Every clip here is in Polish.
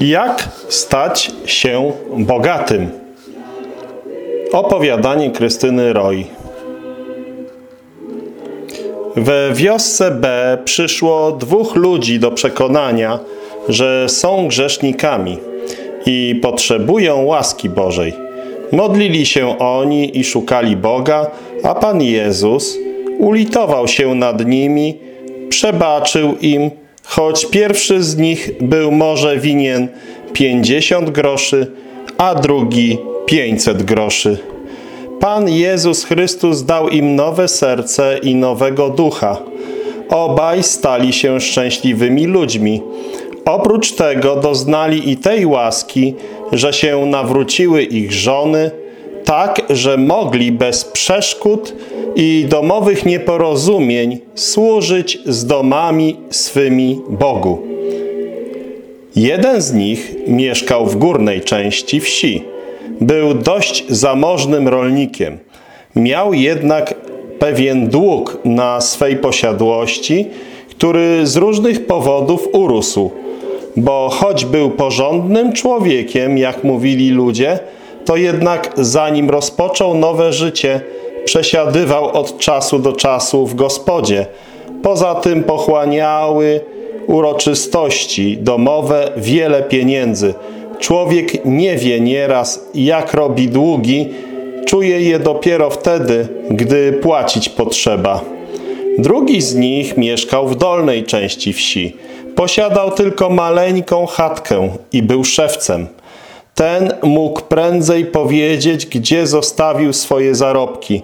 Jak stać się bogatym? Opowiadanie Krystyny Roy. We wiosce B przyszło dwóch ludzi do przekonania, że są grzesznikami i potrzebują łaski Bożej. Modlili się oni i szukali Boga, a Pan Jezus ulitował się nad nimi, przebaczył im, choć pierwszy z nich był może winien 50 groszy, a drugi 500 groszy. Pan Jezus Chrystus dał im nowe serce i nowego ducha. Obaj stali się szczęśliwymi ludźmi. Oprócz tego doznali i tej łaski, że się nawróciły ich żony, tak, że mogli bez przeszkód i domowych nieporozumień służyć z domami swymi Bogu. Jeden z nich mieszkał w górnej części wsi. Był dość zamożnym rolnikiem. Miał jednak pewien dług na swej posiadłości, który z różnych powodów urósł, bo choć był porządnym człowiekiem, jak mówili ludzie, to jednak zanim rozpoczął nowe życie, przesiadywał od czasu do czasu w gospodzie. Poza tym pochłaniały uroczystości domowe wiele pieniędzy. Człowiek nie wie nieraz, jak robi długi, czuje je dopiero wtedy, gdy płacić potrzeba. Drugi z nich mieszkał w dolnej części wsi. Posiadał tylko maleńką chatkę i był szewcem. Ten mógł prędzej powiedzieć, gdzie zostawił swoje zarobki.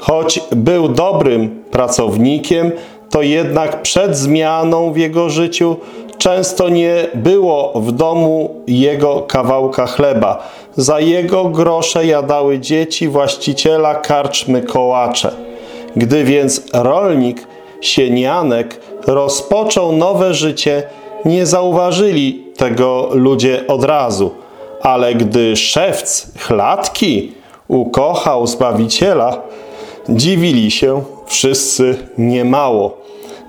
Choć był dobrym pracownikiem, to jednak przed zmianą w jego życiu często nie było w domu jego kawałka chleba. Za jego grosze jadały dzieci właściciela karczmy kołacze. Gdy więc rolnik Sienianek rozpoczął nowe życie, nie zauważyli tego ludzie od razu. Ale gdy szewc chlatki ukochał Zbawiciela, dziwili się wszyscy niemało.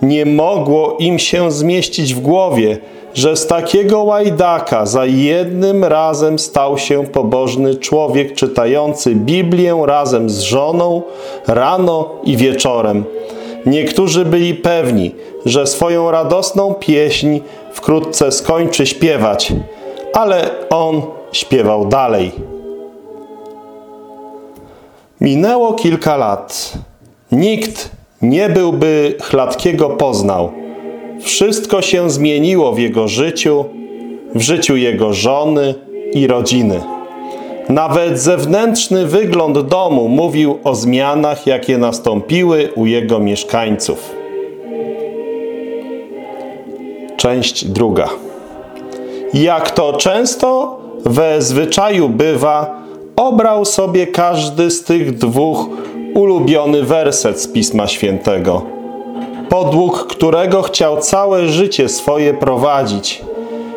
Nie mogło im się zmieścić w głowie, że z takiego łajdaka za jednym razem stał się pobożny człowiek czytający Biblię razem z żoną rano i wieczorem. Niektórzy byli pewni, że swoją radosną pieśń wkrótce skończy śpiewać, ale on śpiewał dalej. Minęło kilka lat. Nikt nie byłby Chladkiego poznał. Wszystko się zmieniło w jego życiu, w życiu jego żony i rodziny. Nawet zewnętrzny wygląd domu mówił o zmianach, jakie nastąpiły u jego mieszkańców. Część druga. Jak to często we zwyczaju bywa, obrał sobie każdy z tych dwóch ulubiony werset z Pisma Świętego, podług którego chciał całe życie swoje prowadzić.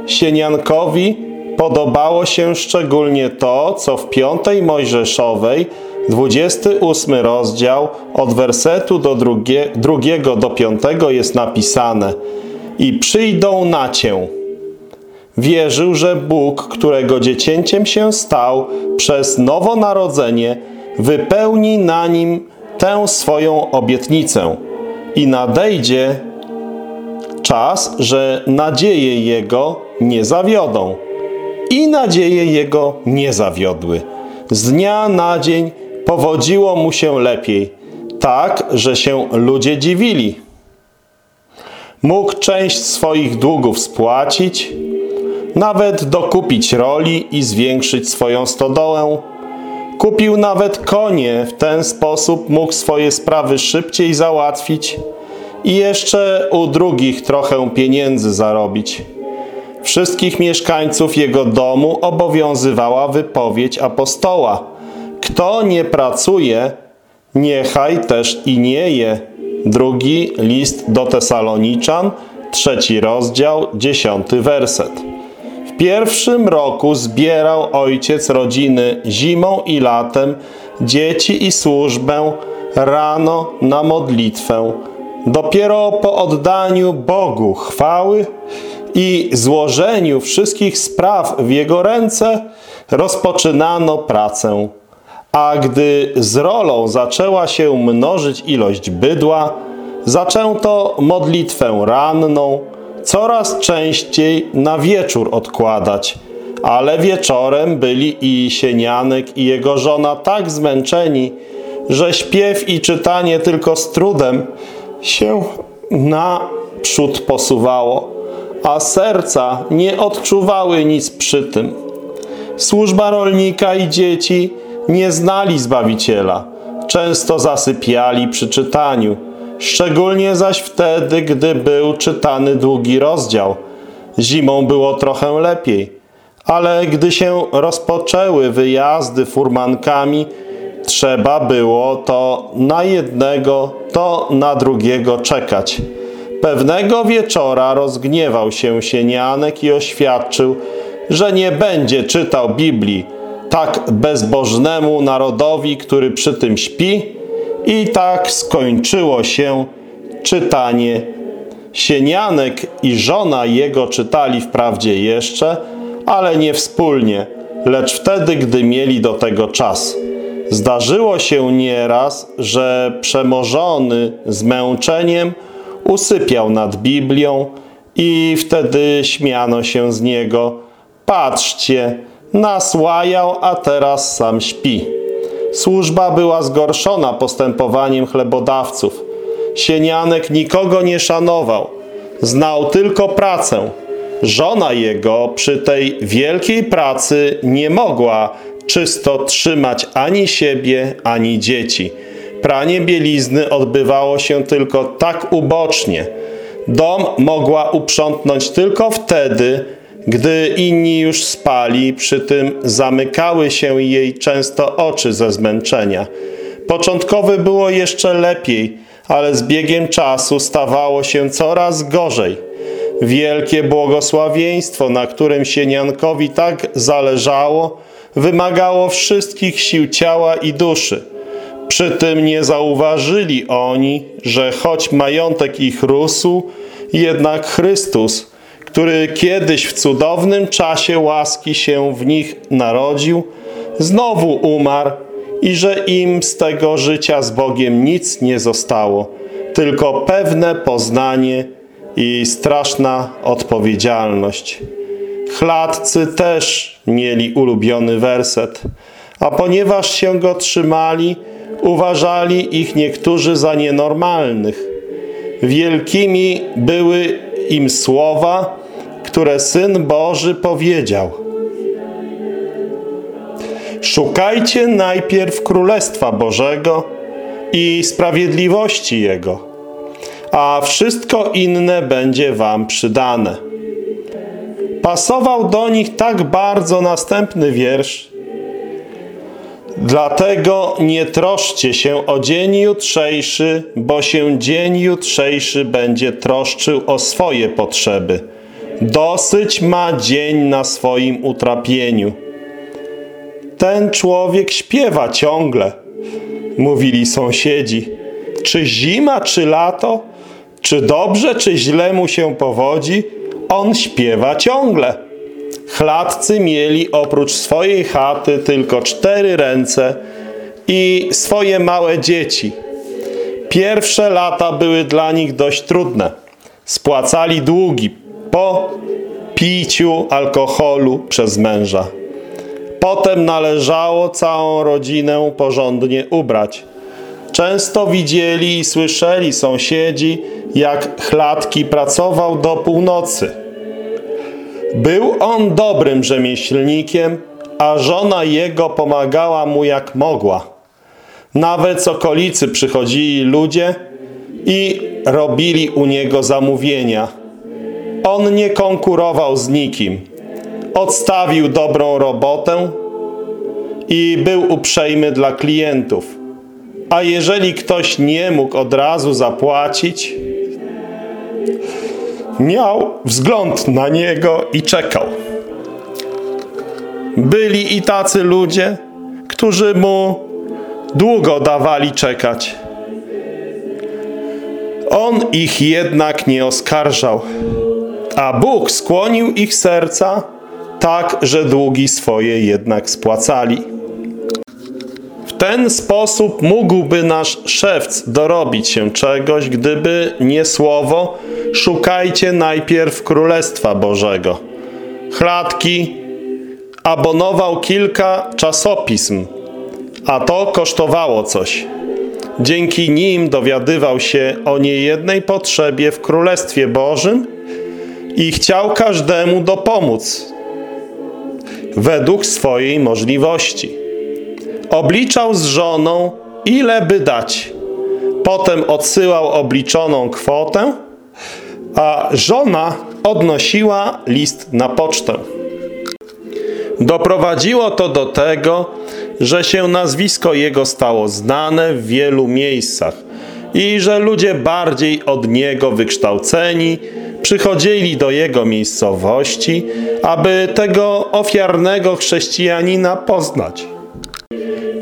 Sieniankowi podobało się szczególnie to, co w piątej Mojżeszowej, 28 rozdział, od wersetu do drugie, drugiego do piątego jest napisane i przyjdą na Cię. Wierzył, że Bóg, którego dziecięciem się stał przez nowonarodzenie, wypełni na nim tę swoją obietnicę i nadejdzie czas, że nadzieje Jego nie zawiodą. I nadzieje Jego nie zawiodły. Z dnia na dzień powodziło mu się lepiej, tak, że się ludzie dziwili. Mógł część swoich długów spłacić, nawet dokupić roli i zwiększyć swoją stodołę. Kupił nawet konie, w ten sposób mógł swoje sprawy szybciej załatwić i jeszcze u drugich trochę pieniędzy zarobić. Wszystkich mieszkańców jego domu obowiązywała wypowiedź apostoła. Kto nie pracuje, niechaj też i nie je. Drugi list do Tesaloniczan, trzeci rozdział, dziesiąty werset. Pierwszym roku zbierał ojciec rodziny zimą i latem, dzieci i służbę, rano na modlitwę. Dopiero po oddaniu Bogu chwały i złożeniu wszystkich spraw w jego ręce rozpoczynano pracę. A gdy z rolą zaczęła się mnożyć ilość bydła, zaczęto modlitwę ranną coraz częściej na wieczór odkładać, ale wieczorem byli i Sienianek i jego żona tak zmęczeni, że śpiew i czytanie tylko z trudem się naprzód posuwało, a serca nie odczuwały nic przy tym. Służba rolnika i dzieci nie znali Zbawiciela, często zasypiali przy czytaniu, szczególnie zaś wtedy, gdy był czytany długi rozdział. Zimą było trochę lepiej, ale gdy się rozpoczęły wyjazdy furmankami, trzeba było to na jednego, to na drugiego czekać. Pewnego wieczora rozgniewał się Sienianek i oświadczył, że nie będzie czytał Biblii tak bezbożnemu narodowi, który przy tym śpi i tak skończyło się czytanie. Sienianek i żona jego czytali wprawdzie jeszcze, ale nie wspólnie, lecz wtedy, gdy mieli do tego czas. Zdarzyło się nieraz, że przemożony zmęczeniem usypiał nad Biblią i wtedy śmiano się z niego. Patrzcie, nasłajał, a teraz sam śpi. Służba była zgorszona postępowaniem chlebodawców. Sienianek nikogo nie szanował, znał tylko pracę. Żona jego przy tej wielkiej pracy nie mogła czysto trzymać ani siebie, ani dzieci. Pranie bielizny odbywało się tylko tak ubocznie. Dom mogła uprzątnąć tylko wtedy, gdy inni już spali, przy tym zamykały się jej często oczy ze zmęczenia. Początkowy było jeszcze lepiej, ale z biegiem czasu stawało się coraz gorzej. Wielkie błogosławieństwo, na którym Sieniankowi tak zależało, wymagało wszystkich sił ciała i duszy. Przy tym nie zauważyli oni, że choć majątek ich rósł, jednak Chrystus, który kiedyś w cudownym czasie łaski się w nich narodził, znowu umarł i że im z tego życia z Bogiem nic nie zostało, tylko pewne poznanie i straszna odpowiedzialność. Chladcy też mieli ulubiony werset, a ponieważ się go trzymali, uważali ich niektórzy za nienormalnych. Wielkimi były im słowa, które Syn Boży powiedział. Szukajcie najpierw Królestwa Bożego i sprawiedliwości Jego, a wszystko inne będzie wam przydane. Pasował do nich tak bardzo następny wiersz, Dlatego nie troszcie się o dzień jutrzejszy, bo się dzień jutrzejszy będzie troszczył o swoje potrzeby. Dosyć ma dzień na swoim utrapieniu. Ten człowiek śpiewa ciągle, mówili sąsiedzi. Czy zima, czy lato, czy dobrze, czy źle mu się powodzi, on śpiewa ciągle. Chladcy mieli oprócz swojej chaty tylko cztery ręce i swoje małe dzieci. Pierwsze lata były dla nich dość trudne. Spłacali długi po piciu alkoholu przez męża. Potem należało całą rodzinę porządnie ubrać. Często widzieli i słyszeli sąsiedzi, jak Chladki pracował do północy. Był on dobrym rzemieślnikiem, a żona jego pomagała mu jak mogła. Nawet z okolicy przychodzili ludzie i robili u niego zamówienia. On nie konkurował z nikim. Odstawił dobrą robotę i był uprzejmy dla klientów. A jeżeli ktoś nie mógł od razu zapłacić, miał wzgląd na niego i czekał. Byli i tacy ludzie, którzy mu długo dawali czekać. On ich jednak nie oskarżał, A Bóg skłonił ich serca tak, że długi swoje jednak spłacali. Ten sposób mógłby nasz szewc dorobić się czegoś, gdyby nie słowo szukajcie najpierw Królestwa Bożego. Chladki abonował kilka czasopism, a to kosztowało coś. Dzięki nim dowiadywał się o niejednej potrzebie w Królestwie Bożym i chciał każdemu dopomóc według swojej możliwości. Obliczał z żoną, ile by dać. Potem odsyłał obliczoną kwotę, a żona odnosiła list na pocztę. Doprowadziło to do tego, że się nazwisko jego stało znane w wielu miejscach i że ludzie bardziej od niego wykształceni przychodzili do jego miejscowości, aby tego ofiarnego chrześcijanina poznać,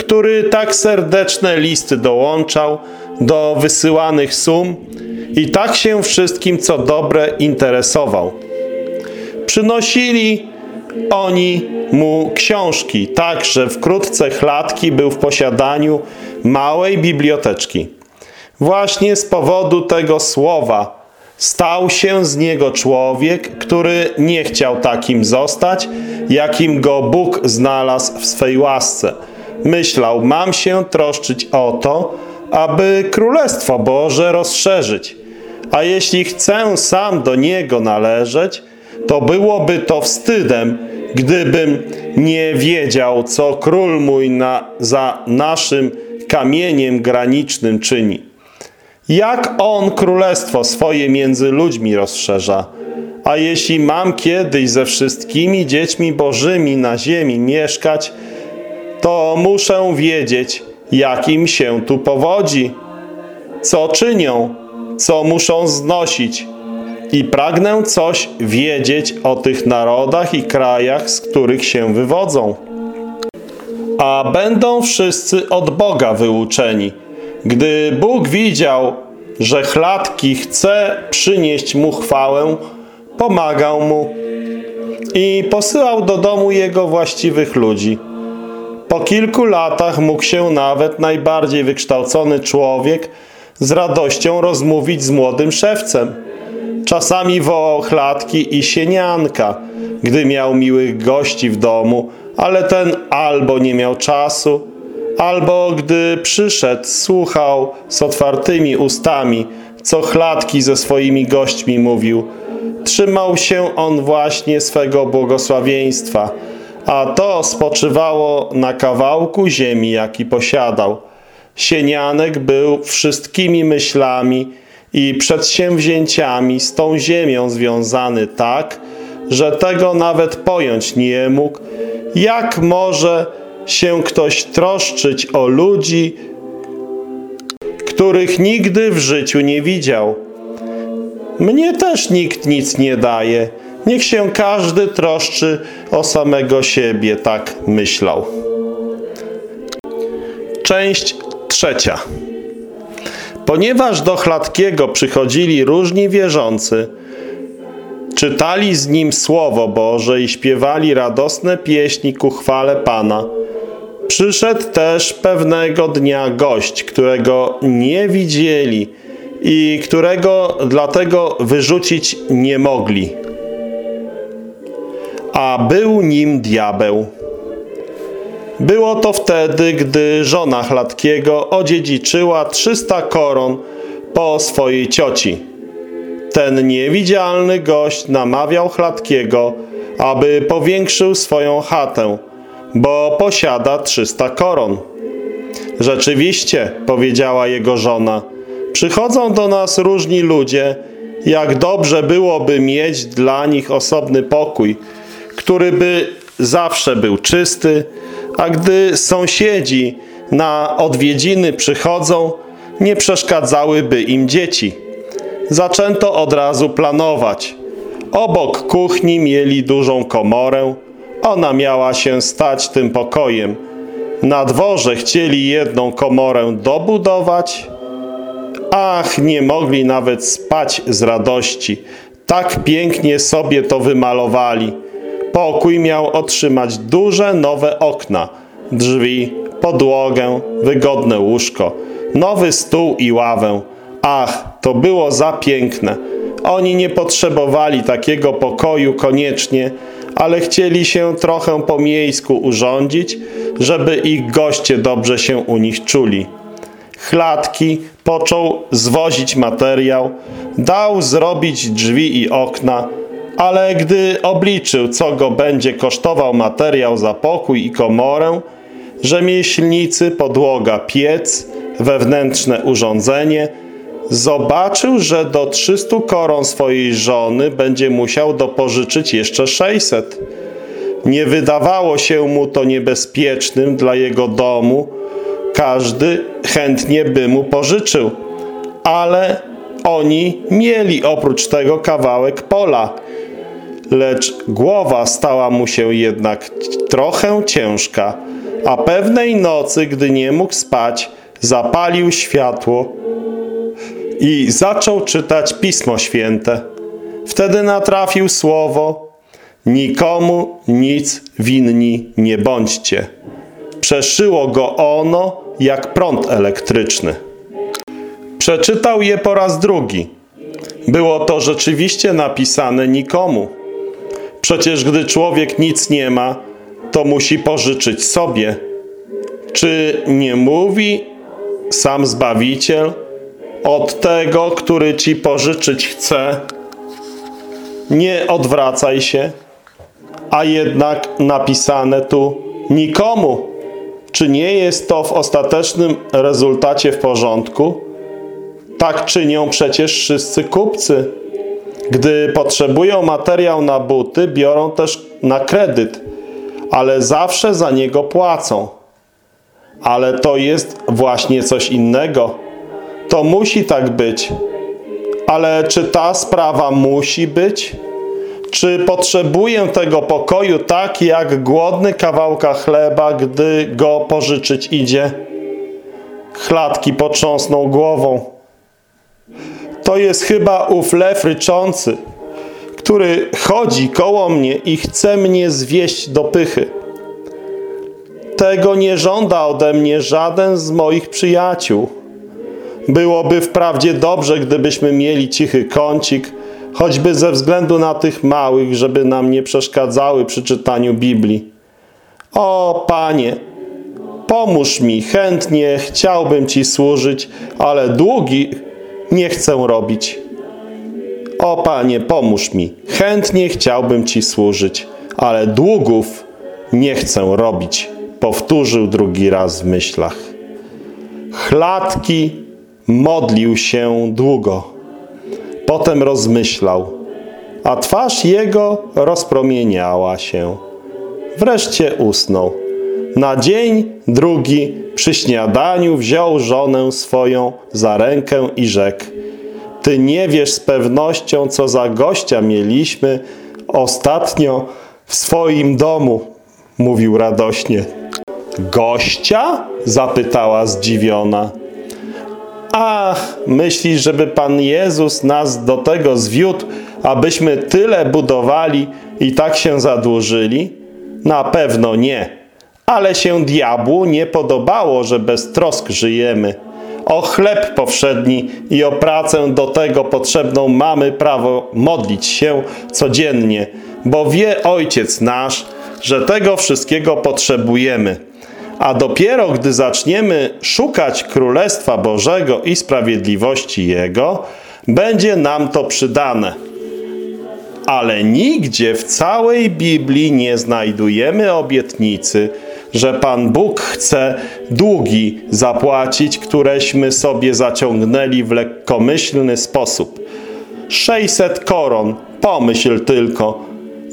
który tak serdeczne listy dołączał do wysyłanych sum i tak się wszystkim, co dobre, interesował. Przynosili oni mu książki, tak że wkrótce Chladki był w posiadaniu małej biblioteczki. Właśnie z powodu tego słowa stał się z niego człowiek, który nie chciał takim zostać, jakim go Bóg znalazł w swej łasce. Myślał, mam się troszczyć o to, aby Królestwo Boże rozszerzyć. A jeśli chcę sam do Niego należeć, to byłoby to wstydem, gdybym nie wiedział, co król mój na, za naszym kamieniem granicznym czyni. Jak on królestwo swoje między ludźmi rozszerza. A jeśli mam kiedyś ze wszystkimi dziećmi bożymi na ziemi mieszkać, to muszę wiedzieć, jak im się tu powodzi, co czynią, co muszą znosić, i pragnę coś wiedzieć o tych narodach i krajach, z których się wywodzą. A będą wszyscy od Boga wyuczeni. Gdy Bóg widział, że Chladki chce przynieść mu chwałę, pomagał mu i posyłał do domu jego właściwych ludzi. Po kilku latach mógł się nawet najbardziej wykształcony człowiek z radością rozmówić z młodym szewcem. Czasami wołał chlatki i sienianka, gdy miał miłych gości w domu, ale ten albo nie miał czasu, albo gdy przyszedł, słuchał z otwartymi ustami, co chlatki ze swoimi gośćmi mówił. Trzymał się on właśnie swego błogosławieństwa, a to spoczywało na kawałku ziemi, jaki posiadał. Sienianek był wszystkimi myślami i przedsięwzięciami z tą ziemią związany tak, że tego nawet pojąć nie mógł, jak może się ktoś troszczyć o ludzi, których nigdy w życiu nie widział. Mnie też nikt nic nie daje. Niech się każdy troszczy o samego siebie, tak myślał. Część trzecia. Ponieważ do Chladkiego przychodzili różni wierzący, czytali z nim Słowo Boże i śpiewali radosne pieśni ku chwale Pana, przyszedł też pewnego dnia gość, którego nie widzieli i którego dlatego wyrzucić nie mogli. A był nim diabeł. Było to wtedy, gdy żona Chladkiego odziedziczyła 300 koron po swojej cioci. Ten niewidzialny gość namawiał Chladkiego, aby powiększył swoją chatę, bo posiada 300 koron. Rzeczywiście, powiedziała jego żona, przychodzą do nas różni ludzie, jak dobrze byłoby mieć dla nich osobny pokój, który by zawsze był czysty, a gdy sąsiedzi na odwiedziny przychodzą, nie przeszkadzałyby im dzieci. Zaczęto od razu planować. Obok kuchni mieli dużą komorę, ona miała się stać tym pokojem. Na dworze chcieli jedną komorę dobudować. Ach, nie mogli nawet spać z radości. Tak pięknie sobie to wymalowali. Pokój miał otrzymać duże nowe okna, drzwi, podłogę, wygodne łóżko, nowy stół i ławę. Ach, to było za piękne. Oni nie potrzebowali takiego pokoju koniecznie, ale chcieli się trochę po miejsku urządzić, żeby ich goście dobrze się u nich czuli. Chlatki począł zwozić materiał, dał zrobić drzwi i okna, ale gdy obliczył, co go będzie kosztował materiał za pokój i komorę, rzemieślnicy, podłoga, piec, wewnętrzne urządzenie, zobaczył, że do 300 koron swojej żony będzie musiał dopożyczyć jeszcze 600. Nie wydawało się mu to niebezpiecznym dla jego domu, każdy chętnie by mu pożyczył, ale oni mieli oprócz tego kawałek pola, lecz głowa stała mu się jednak trochę ciężka, a pewnej nocy, gdy nie mógł spać, zapalił światło i zaczął czytać Pismo Święte. Wtedy natrafił słowo Nikomu nic winni nie bądźcie. Przeszyło go ono jak prąd elektryczny. Przeczytał je po raz drugi. Było to rzeczywiście napisane nikomu. Przecież gdy człowiek nic nie ma, to musi pożyczyć sobie. Czy nie mówi sam Zbawiciel od tego, który ci pożyczyć chce? Nie odwracaj się, a jednak napisane tu nikomu. Czy nie jest to w ostatecznym rezultacie w porządku? Tak czynią przecież wszyscy kupcy. Gdy potrzebują materiał na buty, biorą też na kredyt, ale zawsze za niego płacą. Ale to jest właśnie coś innego. To musi tak być. Ale czy ta sprawa musi być? Czy potrzebuję tego pokoju tak, jak głodny kawałka chleba, gdy go pożyczyć idzie? Chlatki potrząsnął głową. To jest chyba ów lew ryczący, który chodzi koło mnie i chce mnie zwieść do pychy. Tego nie żąda ode mnie żaden z moich przyjaciół. Byłoby wprawdzie dobrze, gdybyśmy mieli cichy kącik, choćby ze względu na tych małych, żeby nam nie przeszkadzały przy czytaniu Biblii. O, Panie, pomóż mi, chętnie chciałbym Ci służyć, ale długi nie chcę robić. O, Panie, pomóż mi, chętnie chciałbym Ci służyć, ale długów nie chcę robić. Powtórzył drugi raz w myślach. Chlatki modlił się długo. Potem rozmyślał, a twarz jego rozpromieniała się. Wreszcie usnął. Na dzień drugi przy śniadaniu wziął żonę swoją za rękę i rzekł Ty nie wiesz z pewnością, co za gościa mieliśmy ostatnio w swoim domu, mówił radośnie. Gościa? zapytała zdziwiona. Ach, myślisz, żeby Pan Jezus nas do tego zwiódł, abyśmy tyle budowali i tak się zadłużyli? Na pewno nie. Ale się diabłu nie podobało, że bez trosk żyjemy. O chleb powszedni i o pracę do tego potrzebną mamy prawo modlić się codziennie, bo wie Ojciec nasz, że tego wszystkiego potrzebujemy. A dopiero gdy zaczniemy szukać Królestwa Bożego i sprawiedliwości Jego, będzie nam to przydane. Ale nigdzie w całej Biblii nie znajdujemy obietnicy, że Pan Bóg chce długi zapłacić, któreśmy sobie zaciągnęli w lekkomyślny sposób. 600 koron, pomyśl tylko,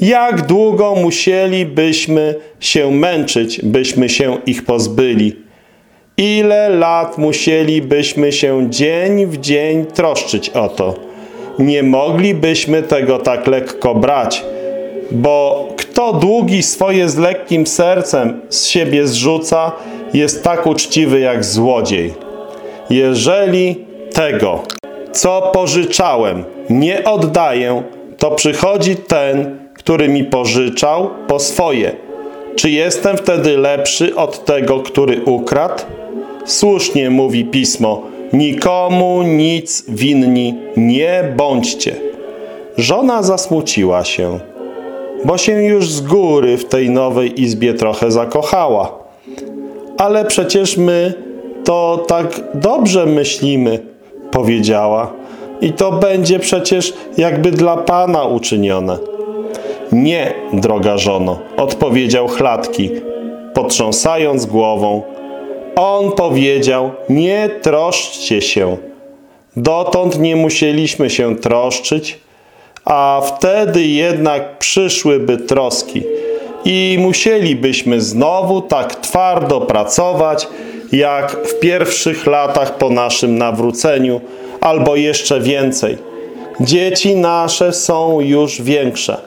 jak długo musielibyśmy się męczyć, byśmy się ich pozbyli? Ile lat musielibyśmy się dzień w dzień troszczyć o to? Nie moglibyśmy tego tak lekko brać, bo kto długi swoje z lekkim sercem z siebie zrzuca, jest tak uczciwy jak złodziej. Jeżeli tego, co pożyczałem, nie oddaję, to przychodzi ten, który mi pożyczał, po swoje. Czy jestem wtedy lepszy od tego, który ukradł? Słusznie mówi Pismo, nikomu nic winni nie bądźcie. Żona zasmuciła się, bo się już z góry w tej nowej izbie trochę zakochała. Ale przecież my to tak dobrze myślimy, powiedziała. I to będzie przecież jakby dla Pana uczynione. Nie, droga żono, odpowiedział Chlatki, potrząsając głową. On powiedział, nie troszczcie się. Dotąd nie musieliśmy się troszczyć, a wtedy jednak przyszłyby troski i musielibyśmy znowu tak twardo pracować, jak w pierwszych latach po naszym nawróceniu, albo jeszcze więcej. Dzieci nasze są już większe.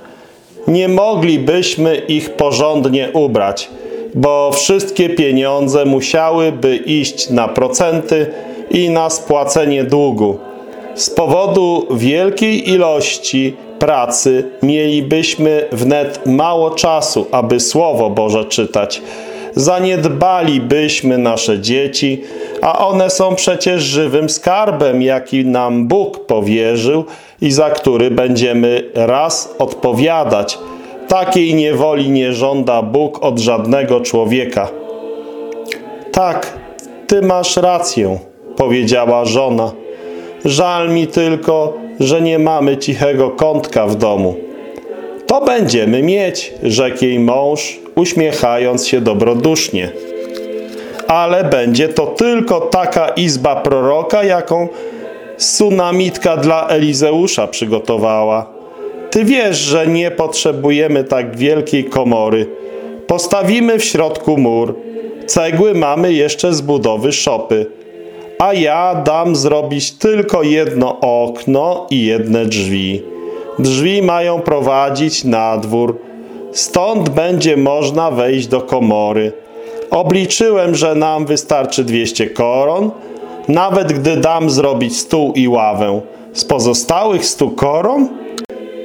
Nie moglibyśmy ich porządnie ubrać, bo wszystkie pieniądze musiałyby iść na procenty i na spłacenie długu. Z powodu wielkiej ilości pracy mielibyśmy wnet mało czasu, aby Słowo Boże czytać. Zaniedbalibyśmy nasze dzieci, a one są przecież żywym skarbem, jaki nam Bóg powierzył i za który będziemy raz odpowiadać. Takiej niewoli nie żąda Bóg od żadnego człowieka. Tak, ty masz rację, powiedziała żona. Żal mi tylko, że nie mamy cichego kątka w domu. To będziemy mieć, rzekł jej mąż, uśmiechając się dobrodusznie. Ale będzie to tylko taka izba proroka, jaką sunamitka dla Elizeusza przygotowała. Ty wiesz, że nie potrzebujemy tak wielkiej komory. Postawimy w środku mur. Cegły mamy jeszcze z budowy szopy a ja dam zrobić tylko jedno okno i jedne drzwi. Drzwi mają prowadzić na dwór. Stąd będzie można wejść do komory. Obliczyłem, że nam wystarczy 200 koron, nawet gdy dam zrobić stół i ławę. Z pozostałych 100 koron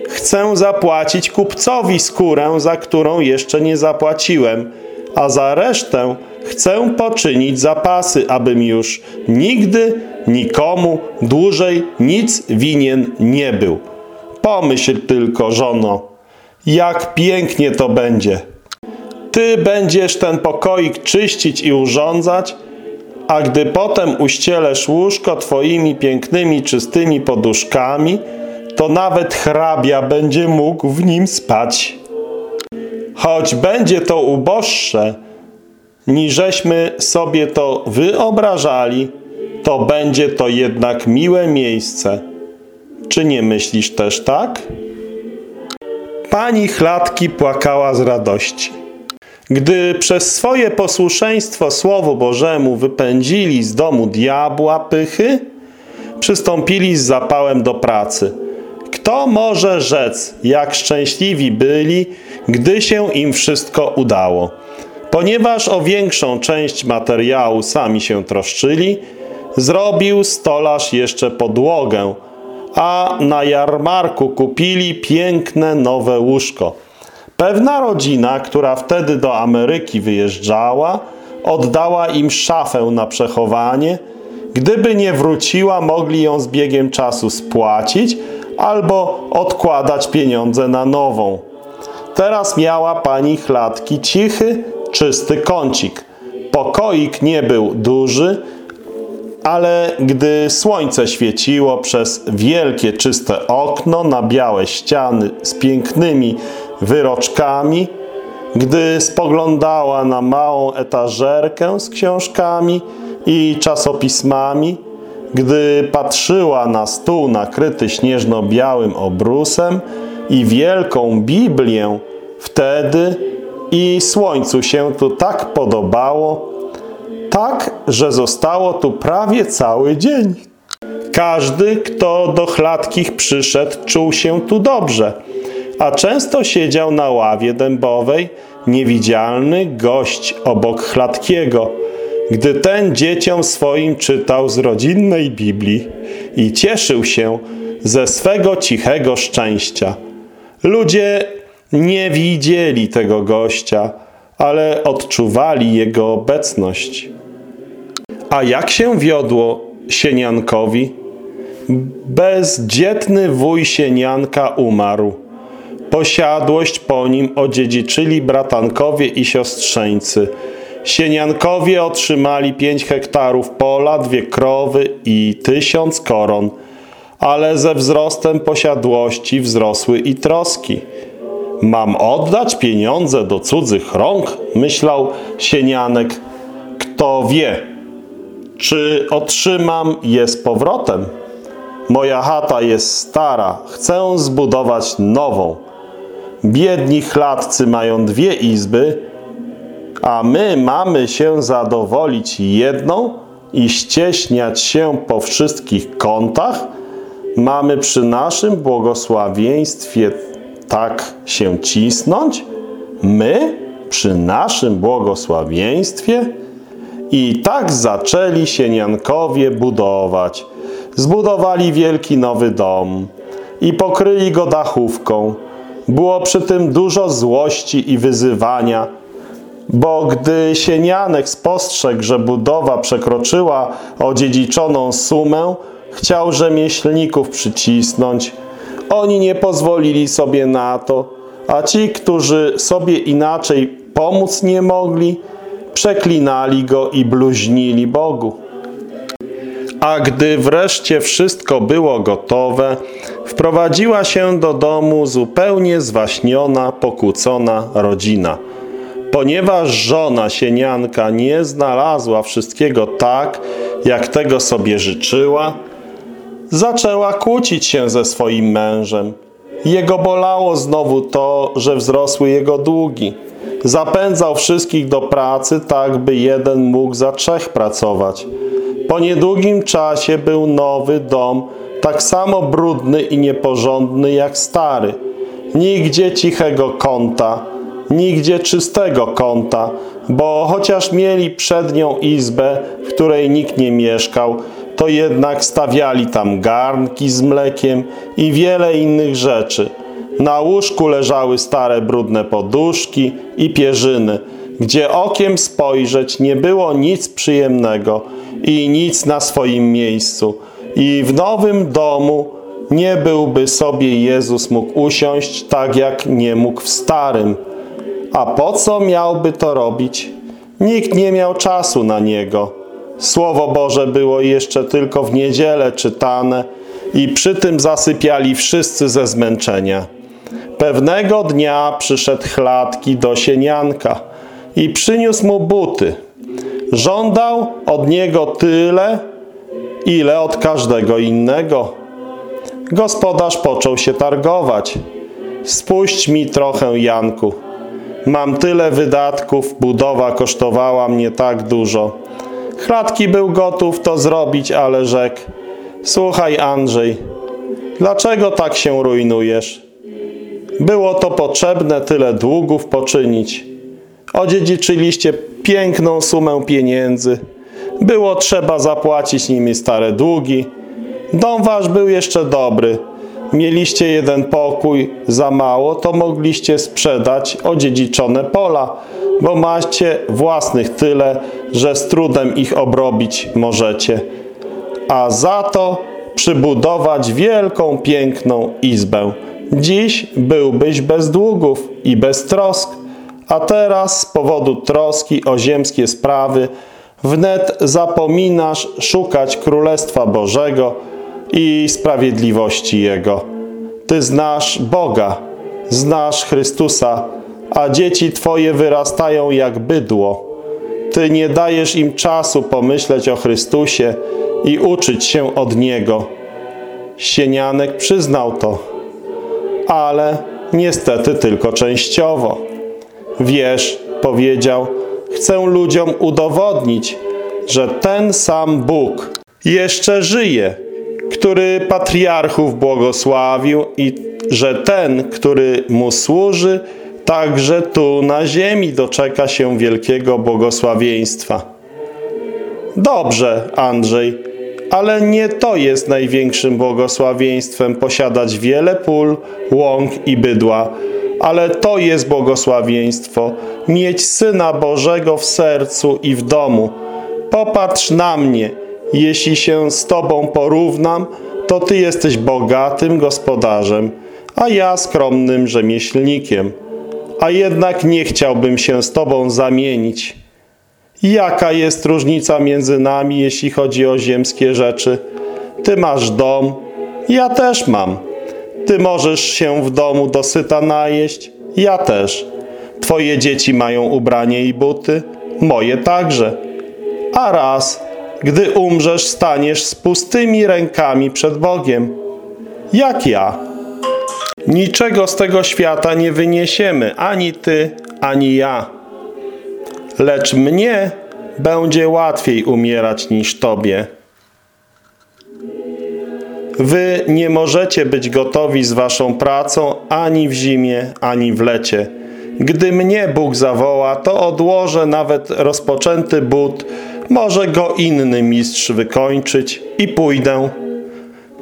chcę zapłacić kupcowi skórę, za którą jeszcze nie zapłaciłem, a za resztę chcę poczynić zapasy, abym już nigdy nikomu dłużej nic winien nie był. Pomyśl tylko, żono, jak pięknie to będzie. Ty będziesz ten pokoik czyścić i urządzać, a gdy potem uścielesz łóżko twoimi pięknymi, czystymi poduszkami, to nawet hrabia będzie mógł w nim spać. Choć będzie to uboższe, niżeśmy sobie to wyobrażali, to będzie to jednak miłe miejsce. Czy nie myślisz też tak? Pani Chlatki płakała z radości. Gdy przez swoje posłuszeństwo Słowu Bożemu wypędzili z domu diabła pychy, przystąpili z zapałem do pracy. Kto może rzec, jak szczęśliwi byli, gdy się im wszystko udało? Ponieważ o większą część materiału sami się troszczyli, zrobił stolarz jeszcze podłogę, a na jarmarku kupili piękne nowe łóżko. Pewna rodzina, która wtedy do Ameryki wyjeżdżała, oddała im szafę na przechowanie. Gdyby nie wróciła, mogli ją z biegiem czasu spłacić albo odkładać pieniądze na nową. Teraz miała pani Chlatki cichy, czysty kącik. Pokoik nie był duży, ale gdy słońce świeciło przez wielkie czyste okno na białe ściany z pięknymi wyroczkami, gdy spoglądała na małą etażerkę z książkami i czasopismami, gdy patrzyła na stół nakryty śnieżno-białym obrusem i wielką Biblię, wtedy i słońcu się tu tak podobało, tak, że zostało tu prawie cały dzień. Każdy, kto do Chladkich przyszedł, czuł się tu dobrze, a często siedział na ławie dębowej niewidzialny gość obok Chladkiego, gdy ten dzieciom swoim czytał z rodzinnej Biblii i cieszył się, ze swego cichego szczęścia. Ludzie nie widzieli tego gościa, ale odczuwali jego obecność. A jak się wiodło Sieniankowi? Bezdzietny wuj Sienianka umarł. Posiadłość po nim odziedziczyli bratankowie i siostrzeńcy. Sieniankowie otrzymali pięć hektarów pola, dwie krowy i tysiąc koron, ale ze wzrostem posiadłości wzrosły i troski. Mam oddać pieniądze do cudzych rąk? Myślał Sienianek. Kto wie, czy otrzymam je z powrotem? Moja chata jest stara, chcę zbudować nową. Biedni chladcy mają dwie izby, a my mamy się zadowolić jedną i ścieśniać się po wszystkich kątach? Mamy przy naszym błogosławieństwie tak się cisnąć? My? Przy naszym błogosławieństwie? I tak zaczęli sieniankowie budować. Zbudowali wielki nowy dom i pokryli go dachówką. Było przy tym dużo złości i wyzywania, bo gdy Sienianek spostrzegł, że budowa przekroczyła odziedziczoną sumę, chciał rzemieślników przycisnąć. Oni nie pozwolili sobie na to, a ci, którzy sobie inaczej pomóc nie mogli, przeklinali go i bluźnili Bogu. A gdy wreszcie wszystko było gotowe, wprowadziła się do domu zupełnie zwaśniona, pokłócona rodzina. Ponieważ żona sienianka nie znalazła wszystkiego tak, jak tego sobie życzyła, zaczęła kłócić się ze swoim mężem. Jego bolało znowu to, że wzrosły jego długi. Zapędzał wszystkich do pracy, tak by jeden mógł za trzech pracować. Po niedługim czasie był nowy dom, tak samo brudny i nieporządny jak stary. Nigdzie cichego kąta, nigdzie czystego kąta, bo chociaż mieli przednią izbę, w której nikt nie mieszkał, to jednak stawiali tam garnki z mlekiem i wiele innych rzeczy. Na łóżku leżały stare brudne poduszki i pierzyny, gdzie okiem spojrzeć nie było nic przyjemnego i nic na swoim miejscu. I w nowym domu nie byłby sobie Jezus mógł usiąść tak jak nie mógł w starym. A po co miałby to robić? Nikt nie miał czasu na niego. Słowo Boże było jeszcze tylko w niedzielę czytane i przy tym zasypiali wszyscy ze zmęczenia. Pewnego dnia przyszedł chladki do sienianka i przyniósł mu buty. Żądał od niego tyle, ile od każdego innego. Gospodarz począł się targować. Spuść mi trochę, Janku. Mam tyle wydatków, budowa kosztowała mnie tak dużo. Chladki był gotów to zrobić, ale rzekł Słuchaj Andrzej, dlaczego tak się rujnujesz? Było to potrzebne tyle długów poczynić. Odziedziczyliście piękną sumę pieniędzy. Było trzeba zapłacić nimi stare długi. Dom wasz był jeszcze dobry. Mieliście jeden pokój za mało, to mogliście sprzedać odziedziczone pola, bo macie własnych tyle, że z trudem ich obrobić możecie. A za to przybudować wielką, piękną izbę. Dziś byłbyś bez długów i bez trosk, a teraz z powodu troski o ziemskie sprawy wnet zapominasz szukać Królestwa Bożego i sprawiedliwości Jego. Ty znasz Boga, znasz Chrystusa, a dzieci Twoje wyrastają jak bydło. Ty nie dajesz im czasu pomyśleć o Chrystusie i uczyć się od Niego. Sienianek przyznał to, ale niestety tylko częściowo. Wiesz, powiedział, chcę ludziom udowodnić, że ten sam Bóg jeszcze żyje, który patriarchów błogosławił i że ten, który mu służy, także tu na ziemi doczeka się wielkiego błogosławieństwa. Dobrze, Andrzej, Ale nie to jest największym błogosławieństwem posiadać wiele pól, łąk i bydła, ale to jest błogosławieństwo mieć Syna Bożego w sercu i w domu. Popatrz na mnie, jeśli się z Tobą porównam, to Ty jesteś bogatym gospodarzem, a ja skromnym rzemieślnikiem. A jednak nie chciałbym się z Tobą zamienić. Jaka jest różnica między nami, jeśli chodzi o ziemskie rzeczy? Ty masz dom, ja też mam. Ty możesz się w domu dosyta najeść, ja też. Twoje dzieci mają ubranie i buty, moje także. A raz, gdy umrzesz, staniesz z pustymi rękami przed Bogiem. Jak ja. Niczego z tego świata nie wyniesiemy, ani ty, ani ja. Lecz mnie będzie łatwiej umierać niż tobie. Wy nie możecie być gotowi z waszą pracą ani w zimie, ani w lecie. Gdy mnie Bóg zawoła, to odłożę nawet rozpoczęty but, może go inny mistrz wykończyć i pójdę.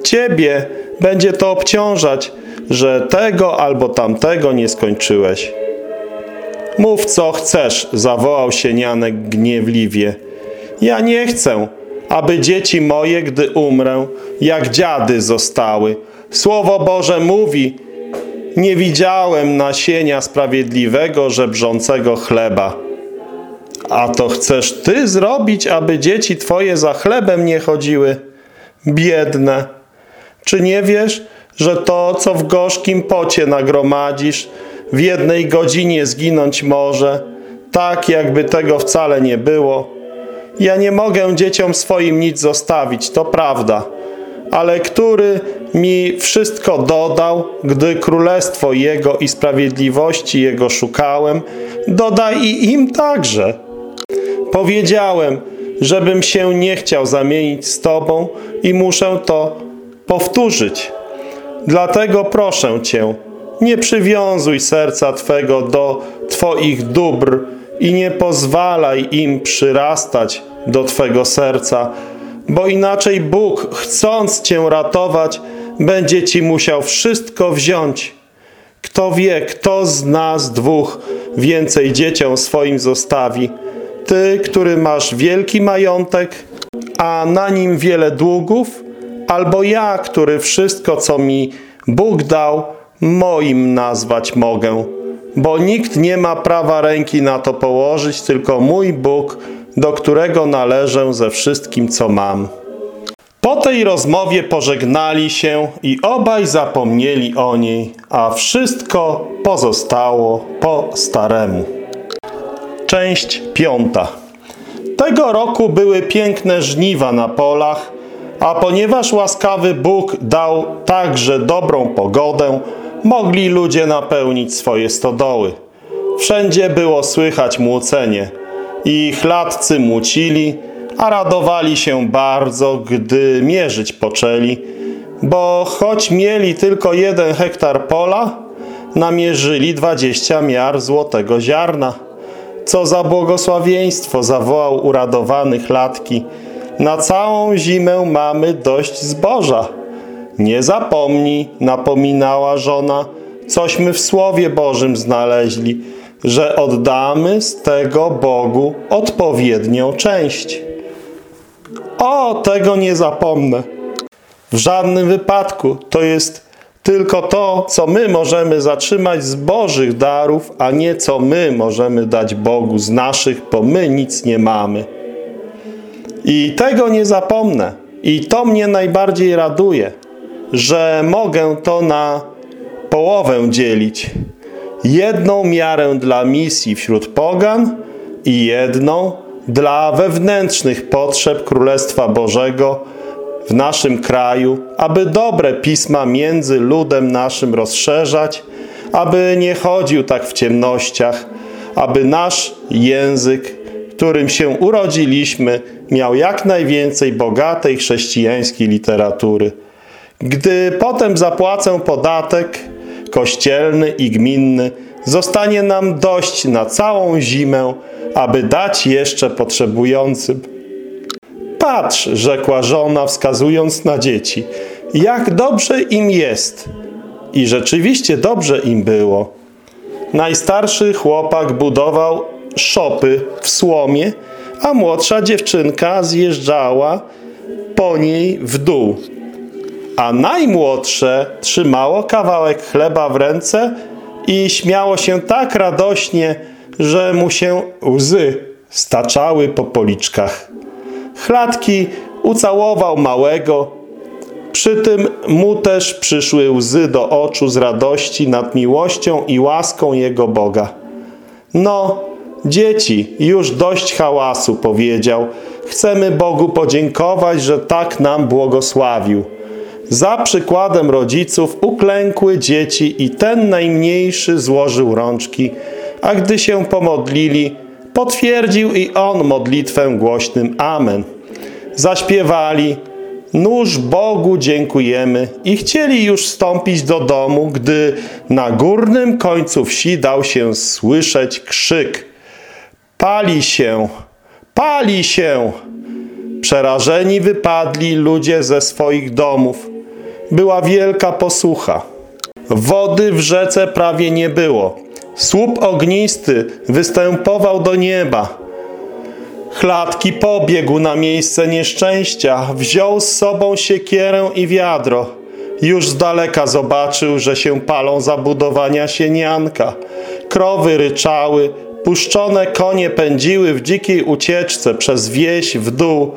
Ciebie będzie to obciążać, że tego albo tamtego nie skończyłeś. Mów co chcesz, zawołał się Nianek gniewliwie. Ja nie chcę, aby dzieci moje, gdy umrę, jak dziady zostały. Słowo Boże mówi, nie widziałem nasienia sprawiedliwego, żebrzącego chleba. A to chcesz ty zrobić, aby dzieci twoje za chlebem nie chodziły? Biedne! Czy nie wiesz, że to, co w gorzkim pocie nagromadzisz, w jednej godzinie zginąć może, tak jakby tego wcale nie było? Ja nie mogę dzieciom swoim nic zostawić, to prawda. Ale który mi wszystko dodał, gdy królestwo Jego i sprawiedliwości Jego szukałem, dodaj i im także. Powiedziałem, żebym się nie chciał zamienić z Tobą i muszę to powtórzyć. Dlatego proszę Cię, nie przywiązuj serca Twego do Twoich dóbr i nie pozwalaj im przyrastać do Twego serca, bo inaczej Bóg, chcąc Cię ratować, będzie Ci musiał wszystko wziąć. Kto wie, kto z nas dwóch więcej dzieciom swoim zostawi? Ty, który masz wielki majątek, a na nim wiele długów, albo ja, który wszystko, co mi Bóg dał, moim nazwać mogę. Bo nikt nie ma prawa ręki na to położyć, tylko mój Bóg, do którego należę ze wszystkim, co mam. Po tej rozmowie pożegnali się i obaj zapomnieli o niej, a wszystko pozostało po staremu. Część piąta. Tego roku były piękne żniwa na polach, a ponieważ łaskawy Bóg dał także dobrą pogodę, mogli ludzie napełnić swoje stodoły. Wszędzie było słychać młócenie i chladcy mucili, a radowali się bardzo, gdy mierzyć poczęli, bo choć mieli tylko jeden hektar pola, namierzyli dwadzieścia miar złotego ziarna. Co za błogosławieństwo, zawołał uradowany chladki. Na całą zimę mamy dość zboża. Nie zapomnij, napominała żona, cośmy w Słowie Bożym znaleźli, że oddamy z tego Bogu odpowiednią część. O, tego nie zapomnę. W żadnym wypadku to jest tylko to, co my możemy zatrzymać z Bożych darów, a nie co my możemy dać Bogu z naszych, bo my nic nie mamy. I tego nie zapomnę. I to mnie najbardziej raduje, że mogę to na połowę dzielić. Jedną miarę dla misji wśród pogan i jedną dla wewnętrznych potrzeb Królestwa Bożego w naszym kraju, aby dobre pisma między ludem naszym rozszerzać, aby nie chodził tak w ciemnościach, aby nasz język, którym się urodziliśmy, miał jak najwięcej bogatej chrześcijańskiej literatury. Gdy potem zapłacę podatek kościelny i gminny, zostanie nam dość na całą zimę, aby dać jeszcze potrzebującym. Patrz, rzekła żona, wskazując na dzieci, jak dobrze im jest. I rzeczywiście dobrze im było. Najstarszy chłopak budował szopy w słomie, a młodsza dziewczynka zjeżdżała po niej w dół. A najmłodsze trzymało kawałek chleba w ręce i śmiało się tak radośnie, że mu się łzy staczały po policzkach. Chladki ucałował małego, przy tym mu też przyszły łzy do oczu z radości nad miłością i łaską jego Boga. No, dzieci, już dość hałasu, powiedział. Chcemy Bogu podziękować, że tak nam błogosławił. Za przykładem rodziców uklękły dzieci i ten najmniejszy złożył rączki, a gdy się pomodlili, potwierdził i on modlitwę głośnym Amen. Zaśpiewali, Nóż Bogu dziękujemy i chcieli już wstąpić do domu, gdy na górnym końcu wsi dał się słyszeć krzyk. Pali się, pali się! Przerażeni wypadli ludzie ze swoich domów. Była wielka posłucha. Wody w rzece prawie nie było. Słup ognisty występował do nieba. Chladki pobiegł na miejsce nieszczęścia, wziął z sobą siekierę i wiadro. Już z daleka zobaczył, że się palą zabudowania sienianka. Krowy ryczały, puszczone konie pędziły w dzikiej ucieczce przez wieś w dół.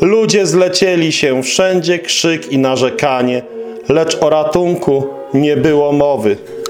Ludzie zlecieli się, wszędzie krzyk i narzekanie, lecz o ratunku nie było mowy.